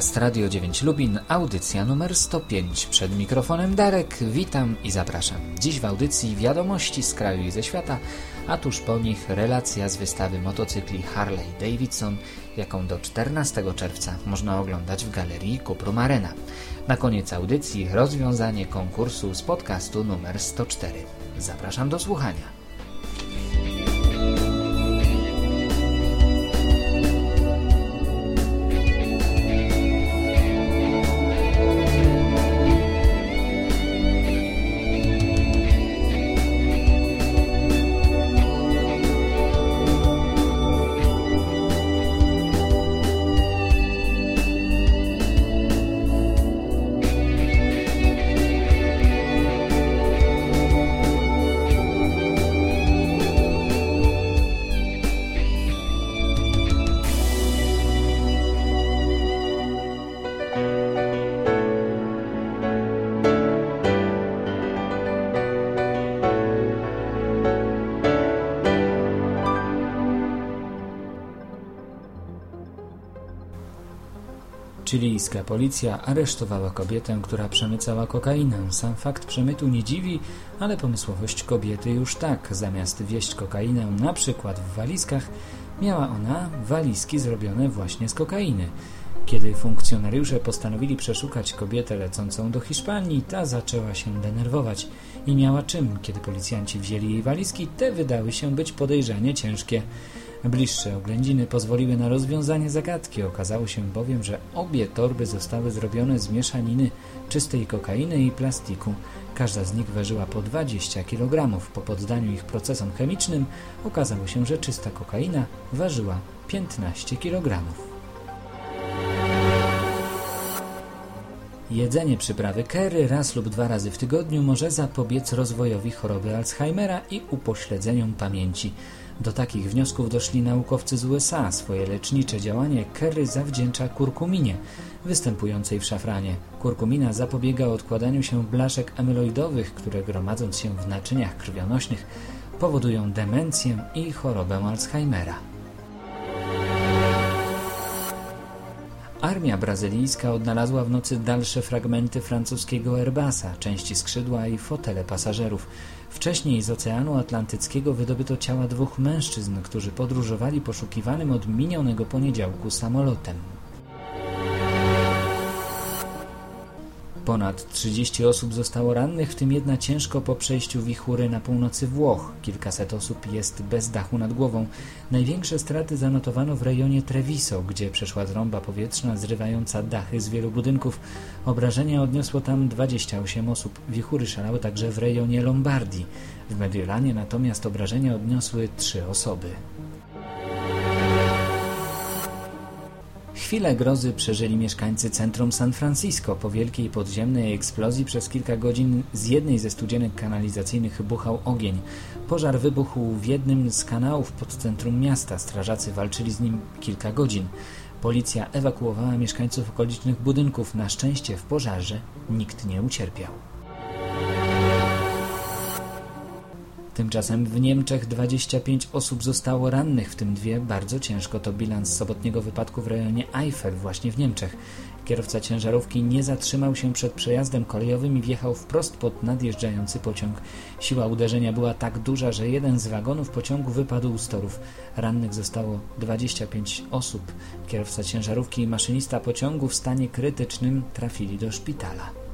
Podcast Radio 9 Lubin, audycja numer 105. Przed mikrofonem Darek, witam i zapraszam. Dziś w audycji wiadomości z kraju i ze świata, a tuż po nich relacja z wystawy motocykli Harley Davidson, jaką do 14 czerwca można oglądać w galerii Kuprum Arena. Na koniec audycji rozwiązanie konkursu z podcastu numer 104. Zapraszam do słuchania. Chilijska policja aresztowała kobietę, która przemycała kokainę. Sam fakt przemytu nie dziwi, ale pomysłowość kobiety już tak. Zamiast wieść kokainę na przykład w walizkach, miała ona walizki zrobione właśnie z kokainy. Kiedy funkcjonariusze postanowili przeszukać kobietę lecącą do Hiszpanii, ta zaczęła się denerwować i miała czym. Kiedy policjanci wzięli jej walizki, te wydały się być podejrzanie ciężkie. Bliższe oględziny pozwoliły na rozwiązanie zagadki. Okazało się bowiem, że obie torby zostały zrobione z mieszaniny czystej kokainy i plastiku. Każda z nich ważyła po 20 kg. Po poddaniu ich procesom chemicznym okazało się, że czysta kokaina ważyła 15 kg. Jedzenie przyprawy curry raz lub dwa razy w tygodniu może zapobiec rozwojowi choroby Alzheimera i upośledzeniom pamięci. Do takich wniosków doszli naukowcy z USA. Swoje lecznicze działanie curry zawdzięcza kurkuminie, występującej w szafranie. Kurkumina zapobiega odkładaniu się blaszek amyloidowych, które gromadząc się w naczyniach krwionośnych powodują demencję i chorobę Alzheimera. Armia brazylijska odnalazła w nocy dalsze fragmenty francuskiego Airbusa, części skrzydła i fotele pasażerów. Wcześniej z Oceanu Atlantyckiego wydobyto ciała dwóch mężczyzn, którzy podróżowali poszukiwanym od minionego poniedziałku samolotem. Ponad 30 osób zostało rannych, w tym jedna ciężko po przejściu wichury na północy Włoch. Kilkaset osób jest bez dachu nad głową. Największe straty zanotowano w rejonie Treviso, gdzie przeszła trąba powietrzna zrywająca dachy z wielu budynków. Obrażenia odniosło tam 28 osób. Wichury szalały także w rejonie Lombardii. W Mediolanie natomiast obrażenia odniosły 3 osoby. Chwilę grozy przeżyli mieszkańcy centrum San Francisco. Po wielkiej podziemnej eksplozji przez kilka godzin z jednej ze studzienek kanalizacyjnych buchał ogień. Pożar wybuchł w jednym z kanałów pod centrum miasta. Strażacy walczyli z nim kilka godzin. Policja ewakuowała mieszkańców okolicznych budynków. Na szczęście w pożarze nikt nie ucierpiał. Tymczasem w Niemczech 25 osób zostało rannych, w tym dwie bardzo ciężko. To bilans sobotniego wypadku w rejonie Eifel, właśnie w Niemczech. Kierowca ciężarówki nie zatrzymał się przed przejazdem kolejowym i wjechał wprost pod nadjeżdżający pociąg. Siła uderzenia była tak duża, że jeden z wagonów pociągu wypadł z torów. Rannych zostało 25 osób. Kierowca ciężarówki i maszynista pociągu w stanie krytycznym trafili do szpitala.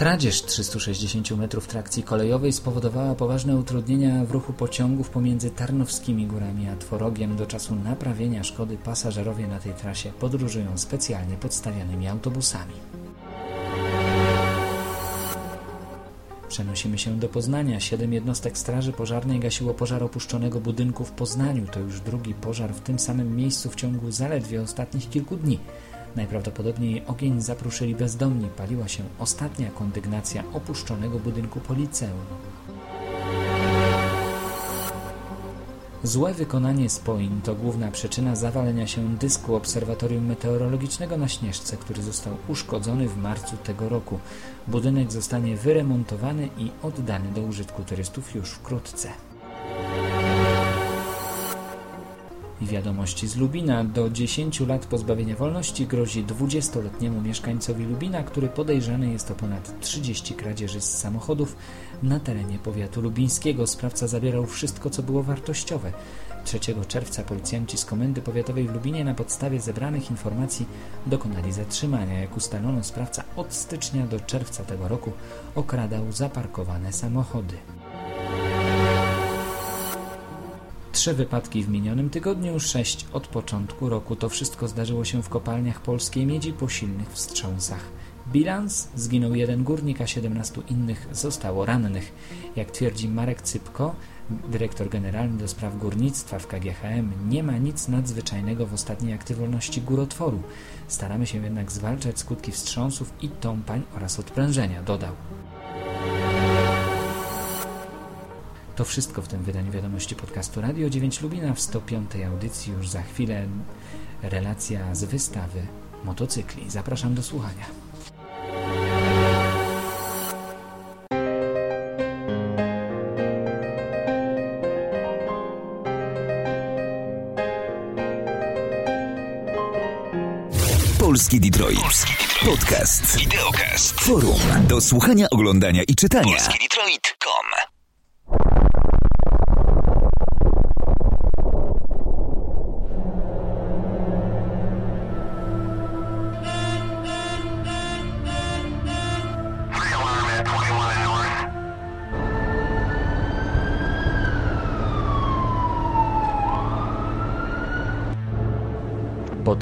Kradzież 360 metrów trakcji kolejowej spowodowała poważne utrudnienia w ruchu pociągów pomiędzy Tarnowskimi Górami a Tworogiem. Do czasu naprawienia szkody pasażerowie na tej trasie podróżują specjalnie podstawianymi autobusami. Przenosimy się do Poznania. Siedem jednostek Straży Pożarnej gasiło pożar opuszczonego budynku w Poznaniu. To już drugi pożar w tym samym miejscu w ciągu zaledwie ostatnich kilku dni. Najprawdopodobniej ogień zapruszyli bezdomni. Paliła się ostatnia kondygnacja opuszczonego budynku policeum. Złe wykonanie spojin to główna przyczyna zawalenia się dysku obserwatorium meteorologicznego na Śnieżce, który został uszkodzony w marcu tego roku. Budynek zostanie wyremontowany i oddany do użytku turystów już wkrótce. Wiadomości z Lubina. Do 10 lat pozbawienia wolności grozi 20-letniemu mieszkańcowi Lubina, który podejrzany jest o ponad 30 kradzieży z samochodów na terenie powiatu lubińskiego. Sprawca zabierał wszystko, co było wartościowe. 3 czerwca policjanci z Komendy Powiatowej w Lubinie na podstawie zebranych informacji dokonali zatrzymania. Jak ustalono, sprawca od stycznia do czerwca tego roku okradał zaparkowane samochody. Trzy wypadki w minionym tygodniu, sześć od początku roku. To wszystko zdarzyło się w kopalniach polskiej miedzi po silnych wstrząsach. Bilans zginął jeden górnik, a 17 innych zostało rannych. Jak twierdzi Marek Cypko, dyrektor generalny do spraw górnictwa w KGHM, nie ma nic nadzwyczajnego w ostatniej aktywności górotworu. Staramy się jednak zwalczać skutki wstrząsów i tąpań oraz odprężenia, dodał. To wszystko w tym wydaniu wiadomości podcastu Radio 9 Lubina w 105 audycji. Już za chwilę relacja z wystawy motocykli. Zapraszam do słuchania. Polski Detroit. Podcast. Videocast. Forum. Do słuchania, oglądania i czytania.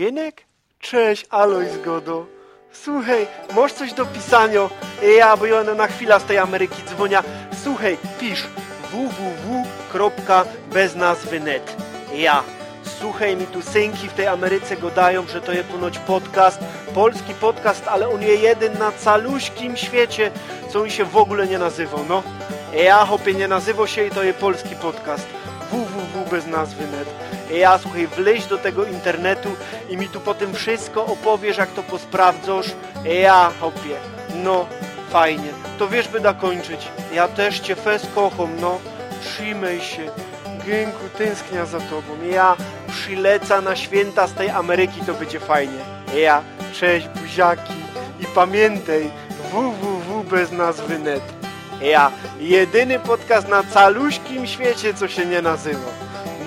Gienek? Cześć, Aloj Zgodo. Słuchaj, masz coś do pisania? Ja, bo ja na chwilę z tej Ameryki dzwonia. Słuchaj, pisz www.beznazwy.net Ja. Słuchaj, mi tu synki w tej Ameryce gadają, że to jest ponoć podcast, polski podcast, ale on jest jeden na caluśkim świecie, co on się w ogóle nie nazywał, no. Ja, hopie, nie nazywał się i to jest polski podcast. www.beznazwy.net ja, słuchaj, wleź do tego internetu i mi tu potem wszystko opowiesz, jak to posprawdzasz. Ja, hopie, no, fajnie. To wiesz, by da kończyć. Ja też cię fes kocham, no. Trzymaj się. Gęku, tęsknia za tobą. Ja przyleca na święta z tej Ameryki, to będzie fajnie. Ja, cześć, buziaki. I pamiętaj, www bez nazwy net. Ja, jedyny podcast na caluśkim świecie, co się nie nazywa.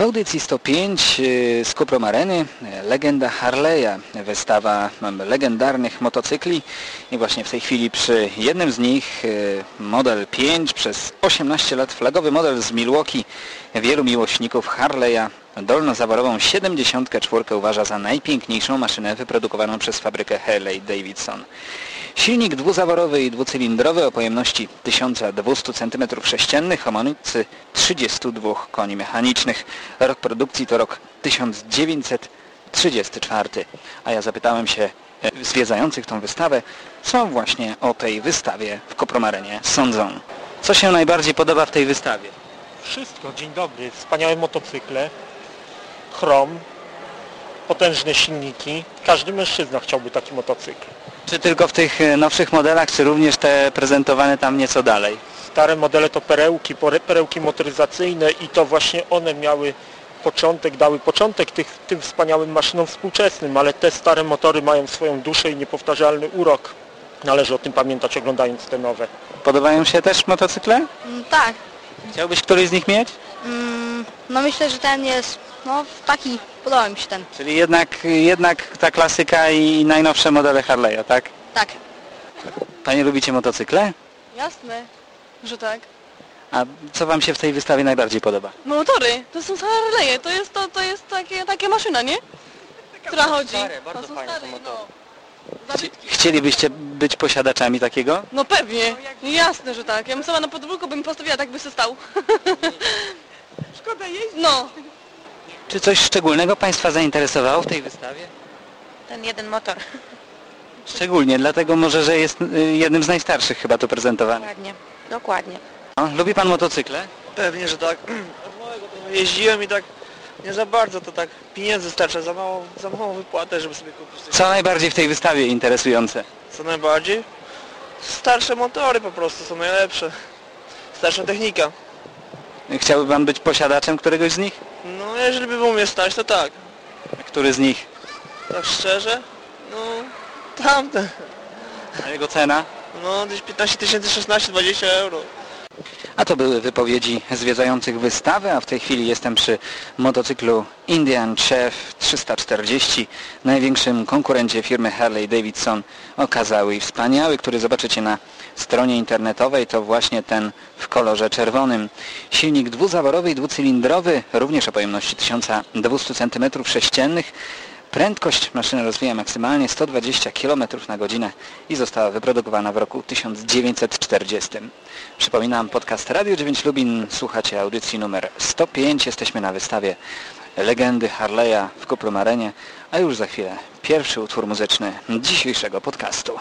W audycji 105 y, z Kuprom Areny y, legenda Harley'a, wystawa legendarnych motocykli i właśnie w tej chwili przy jednym z nich y, model 5 przez 18 lat flagowy model z Milwaukee. Wielu miłośników Harley'a dolnozaworową 74 uważa za najpiękniejszą maszynę wyprodukowaną przez fabrykę Harley Davidson. Silnik dwuzaworowy i dwucylindrowy o pojemności 1200 cm3 o mocy 32 koni mechanicznych. Rok produkcji to rok 1934. A ja zapytałem się e, zwiedzających tą wystawę, co właśnie o tej wystawie w Kopromarenie sądzą. Co się najbardziej podoba w tej wystawie? Wszystko, dzień dobry. Wspaniałe motocykle, chrom, potężne silniki. Każdy mężczyzna chciałby taki motocykl. Czy tylko w tych e, nowszych modelach, czy również te prezentowane tam nieco dalej? Stare modele to perełki, perełki motoryzacyjne i to właśnie one miały początek, dały początek tych, tym wspaniałym maszynom współczesnym, ale te stare motory mają swoją duszę i niepowtarzalny urok. Należy o tym pamiętać oglądając te nowe. Podobają się też motocykle? Mm, Tak. Chciałbyś któryś z nich mieć? Mm, No myślę, że ten jest no taki, podoba mi się ten. Czyli jednak, jednak ta klasyka i najnowsze modele Harley'a, tak? Tak. Panie lubicie motocykle? Jasne, że tak. A co Wam się w tej wystawie najbardziej podoba? No motory, to są Harley'e, to jest to, to jest takie, takie maszyna, nie? Która chodzi. stare, bardzo to są fajne stare, są motory. no. Chcielibyście być posiadaczami takiego? No pewnie, jasne, że tak. Ja bym sama na podwórku bym postawiła, tak by się stał. Szkoda jeździć. No, Czy coś szczególnego Państwa zainteresowało w tej wystawie? Ten jeden motor. Szczególnie, dlatego może, że jest y, jednym z najstarszych chyba tu prezentowanych. Dokładnie. Dokładnie. O, lubi Pan motocykle? Pewnie, że tak. Od małego to jeździłem i tak nie za bardzo, to tak pieniędzy starcza, za mało, za mało wypłatę, żeby sobie kupić coś. Co najbardziej w tej wystawie interesujące? Co najbardziej? Starsze motory po prostu są najlepsze. Starsza technika. Chciałby Pan być posiadaczem któregoś z nich? No jeżeli by było mnie stać, to tak. A Który z nich? Tak szczerze? No tamte. A jego cena? No gdzieś 15 tysięcy, 16, 20 euro. A to były wypowiedzi zwiedzających wystawę, a w tej chwili jestem przy motocyklu Indian Chef 340, największym konkurencie firmy Harley Davidson, okazały i wspaniały, który zobaczycie na stronie internetowej, to właśnie ten w kolorze czerwonym. Silnik dwuzaworowy i dwucylindrowy, również o pojemności 1200 cm3, Prędkość maszyny rozwija maksymalnie 120 km na godzinę i została wyprodukowana w roku 1940. Przypominam, podcast Radio 9 Lubin, słuchacie audycji numer 105. Jesteśmy na wystawie Legendy Harley'a w Kuprum Arenie, a już za chwilę pierwszy utwór muzyczny dzisiejszego podcastu.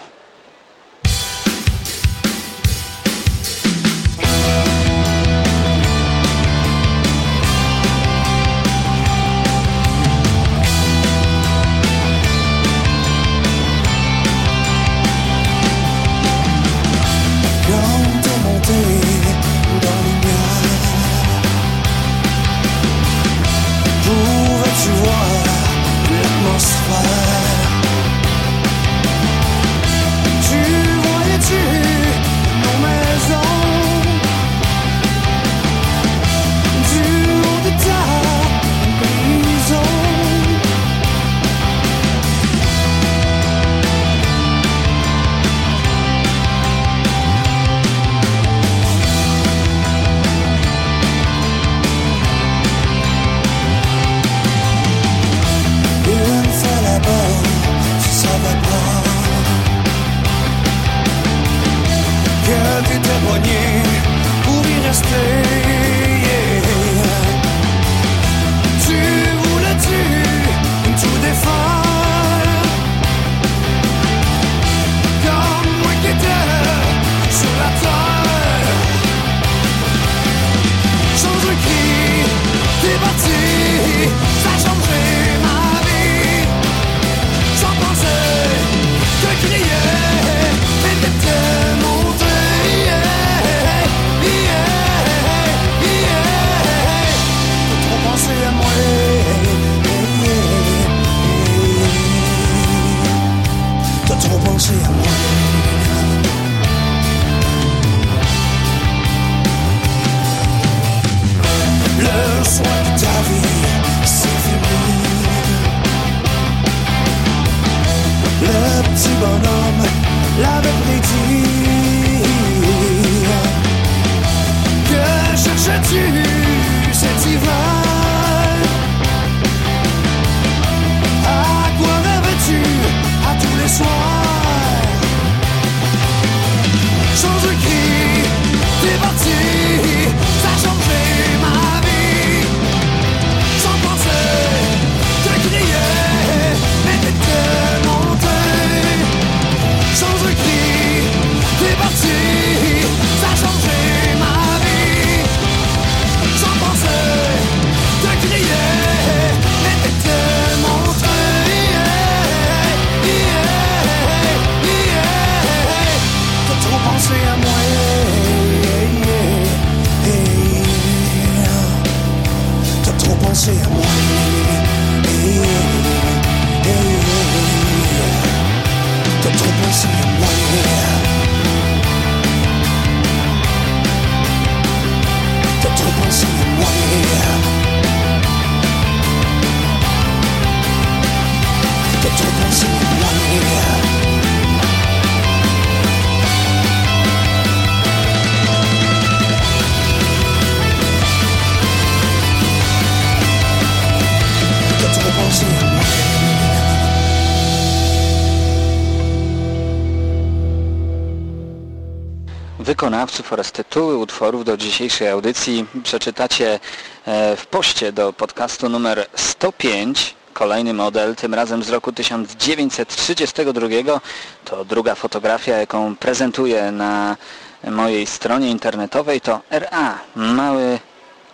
Wykonawców oraz tytuły utworów do dzisiejszej audycji przeczytacie e, w poście do podcastu numer 105 kolejny model, tym razem z roku 1932. To druga fotografia, jaką prezentuję na mojej stronie internetowej, to RA, mały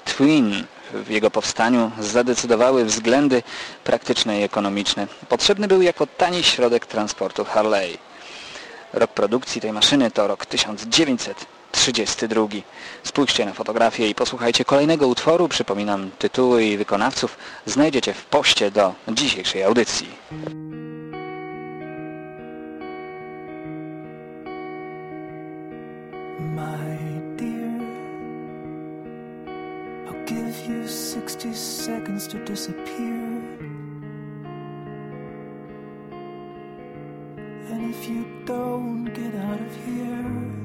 Twin. W jego powstaniu zadecydowały względy praktyczne i ekonomiczne. Potrzebny był jako tani środek transportu Harley. Rok produkcji tej maszyny to rok 1932. Spójrzcie na fotografię i posłuchajcie kolejnego utworu. Przypominam, tytuły i wykonawców znajdziecie w poście do dzisiejszej audycji. My dear, I'll give you 60 seconds to disappear. And if you don't get out of here,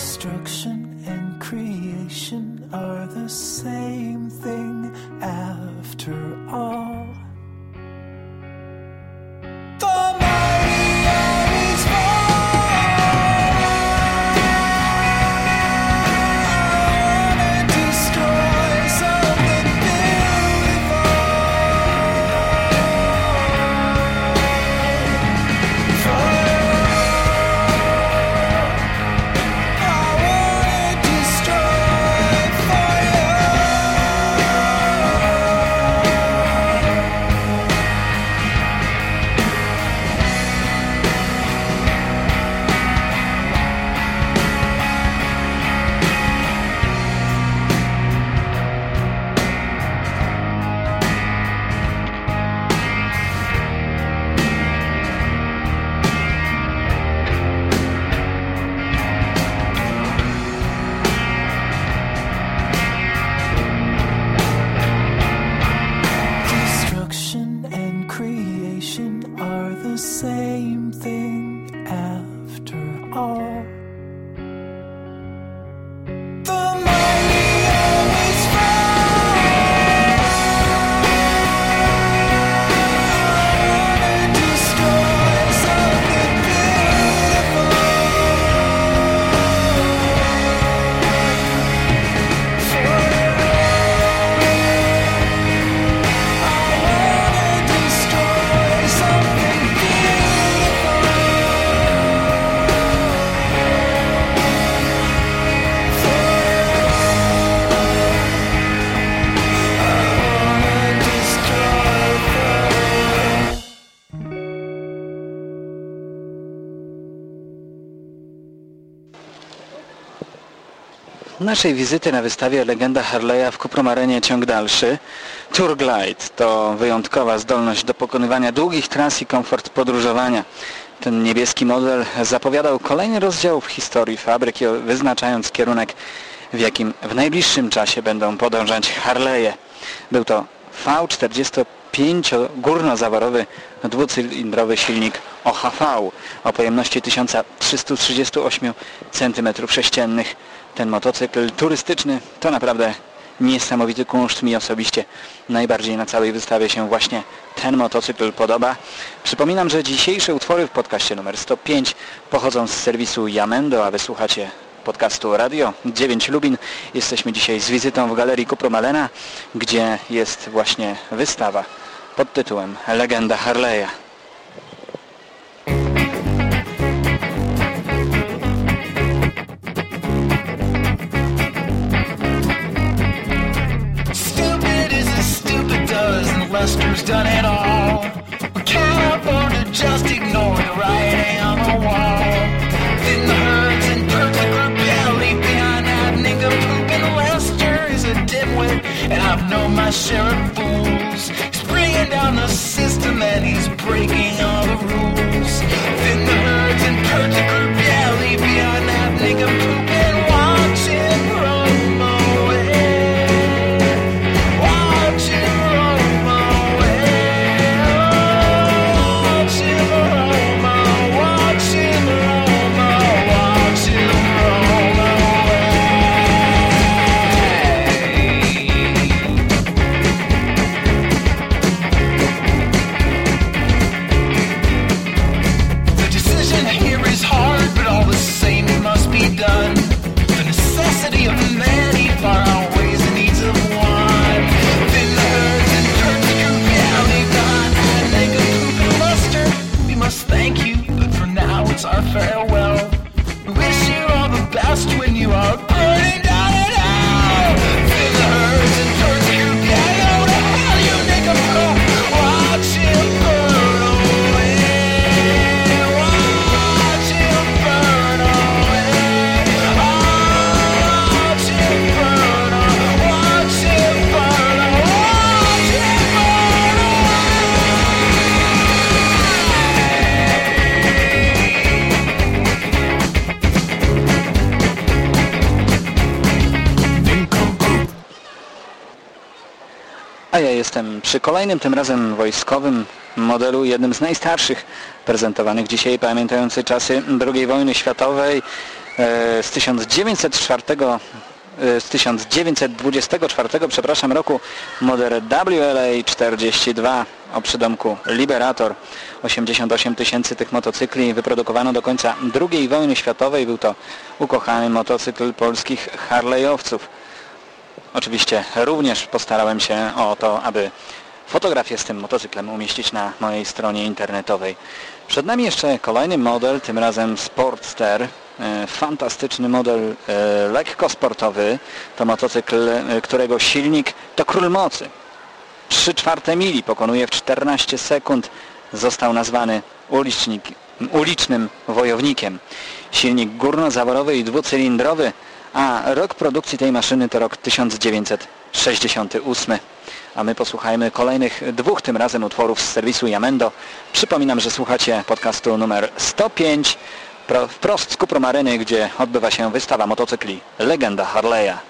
Destruction and creation are the same thing after all. Naszej wizyty na wystawie Legenda Harley'a w Kupromarenie ciąg dalszy. Tour Glide to wyjątkowa zdolność do pokonywania długich tras i komfort podróżowania. Ten niebieski model zapowiadał kolejny rozdział w historii fabryki, wyznaczając kierunek, w jakim w najbliższym czasie będą podążać Harley'e. Był to V45 górnozaworowy dwucylindrowy silnik OHV o pojemności 1338 cm3. Ten motocykl turystyczny to naprawdę niesamowity kunszt. Mi osobiście najbardziej na całej wystawie się właśnie ten motocykl podoba. Przypominam, że dzisiejsze utwory w podcaście numer 105 pochodzą z serwisu Jamendo, a wysłuchacie podcastu Radio 9 Lubin. Jesteśmy dzisiaj z wizytą w Galerii Kupromalena, gdzie jest właśnie wystawa pod tytułem Legenda Harley'a. Lester's done it all. We can't afford to just ignore the writing on the wall. Then the herds and perfect group, leave behind that nincompoop. And Lester is a dimwit, and I've known my share of fools. He's bringing down the system, and he's breaking all the rules. Przy kolejnym, tym razem wojskowym modelu, jednym z najstarszych prezentowanych dzisiaj, pamiętający czasy II wojny światowej e, z 1904 e, z 1924 przepraszam, roku model WLA 42 o przydomku Liberator. 88 tysięcy tych motocykli wyprodukowano do końca II wojny światowej. Był to ukochany motocykl polskich Harley'owców Oczywiście również postarałem się o to, aby fotografię z tym motocyklem umieścić na mojej stronie internetowej. Przed nami jeszcze kolejny model, tym razem Sportster. E, Fantastyczny model e, lekko sportowy. To motocykl, e, którego silnik to król mocy. 3 czwarte mili pokonuje w 14 sekund. Został nazwany ulicznik, ulicznym wojownikiem. Silnik górnozaworowy i dwucylindrowy a rok produkcji tej maszyny to rok 1968. A my posłuchajmy kolejnych dwóch tym razem utworów z serwisu Jamendo. Przypominam, że słuchacie podcastu numer 105 pro, wprost z Kupromaryny, gdzie odbywa się wystawa motocykli Legenda Harley'a.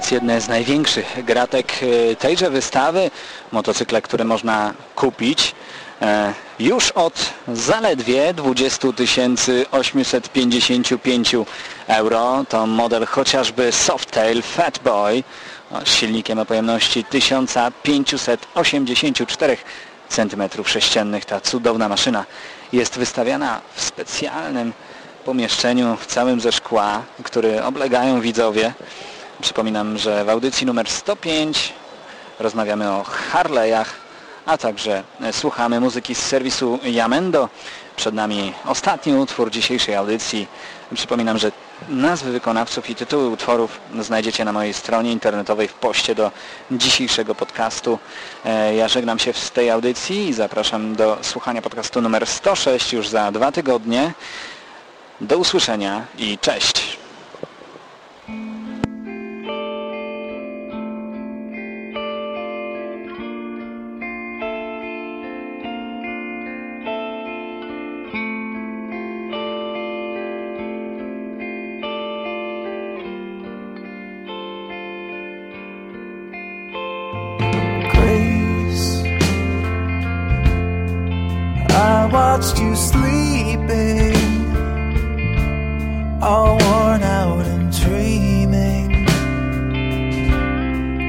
Na koniec jedne z największych gratek e, tejże wystawy. Motocykle, które można kupić e, już od zaledwie 20 855 euro. To model chociażby Softail Fatboy z silnikiem o pojemności 1584 cm3. Ta cudowna maszyna jest wystawiana w specjalnym pomieszczeniu całym ze szkła, który oblegają widzowie. Przypominam, że w audycji numer 105 rozmawiamy o Harley'ach, a także słuchamy muzyki z serwisu Jamendo. Przed nami ostatni utwór dzisiejszej audycji. Przypominam, że nazwy wykonawców i tytuły utworów znajdziecie na mojej stronie internetowej w poście do dzisiejszego podcastu. E, ja żegnam się z tej audycji i zapraszam do słuchania podcastu numer 106 już za dwa tygodnie. Do usłyszenia i cześć. Watched you sleeping, all worn out and dreaming.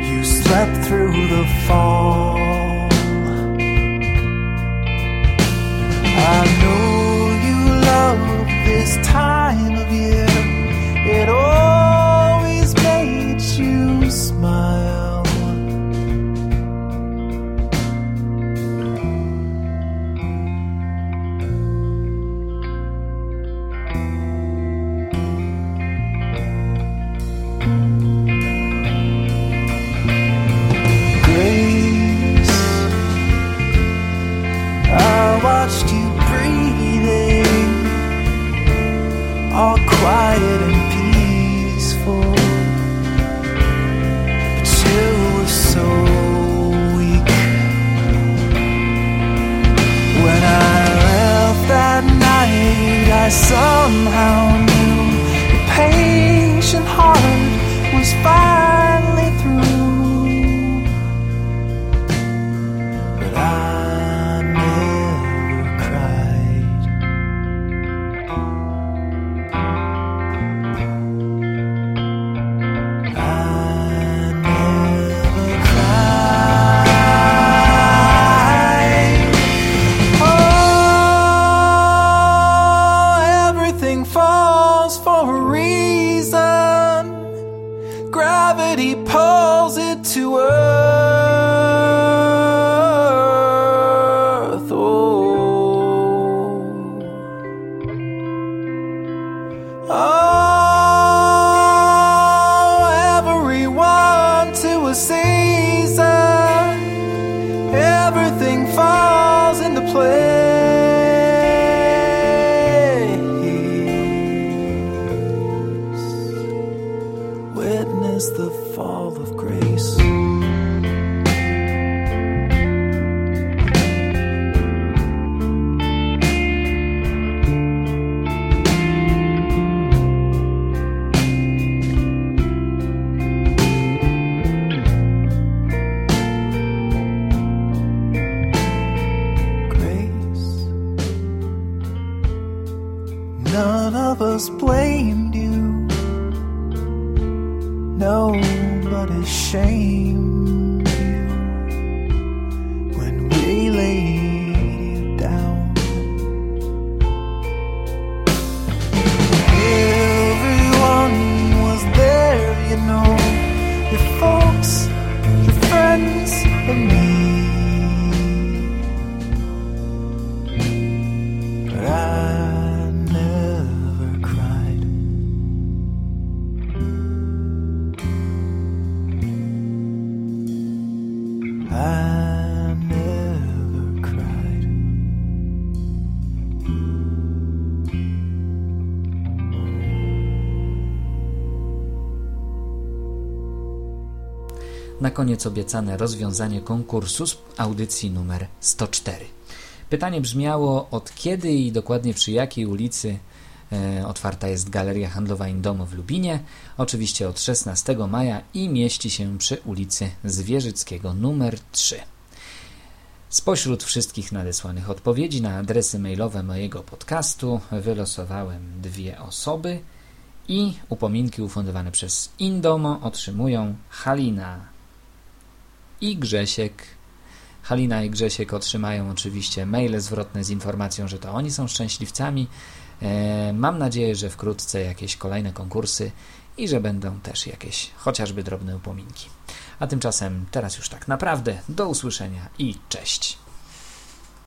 You slept through the fall. Somehow knew your patient heart was finally The fall of grace. Na koniec obiecane rozwiązanie konkursu z audycji numer 104. Pytanie brzmiało, od kiedy i dokładnie przy jakiej ulicy Otwarta jest Galeria Handlowa Indomo w Lubinie, oczywiście od 16 maja i mieści się przy ulicy Zwierzyckiego numer 3. Spośród wszystkich nadesłanych odpowiedzi na adresy mailowe mojego podcastu wylosowałem dwie osoby i upominki ufundowane przez Indomo otrzymują Halina i Grzesiek. Halina i Grzesiek otrzymają oczywiście maile zwrotne z informacją, że to oni są szczęśliwcami. E, Mam nadzieję, że wkrótce jakieś kolejne konkursy i że będą też jakieś chociażby drobne upominki. A tymczasem teraz już tak naprawdę do usłyszenia i cześć.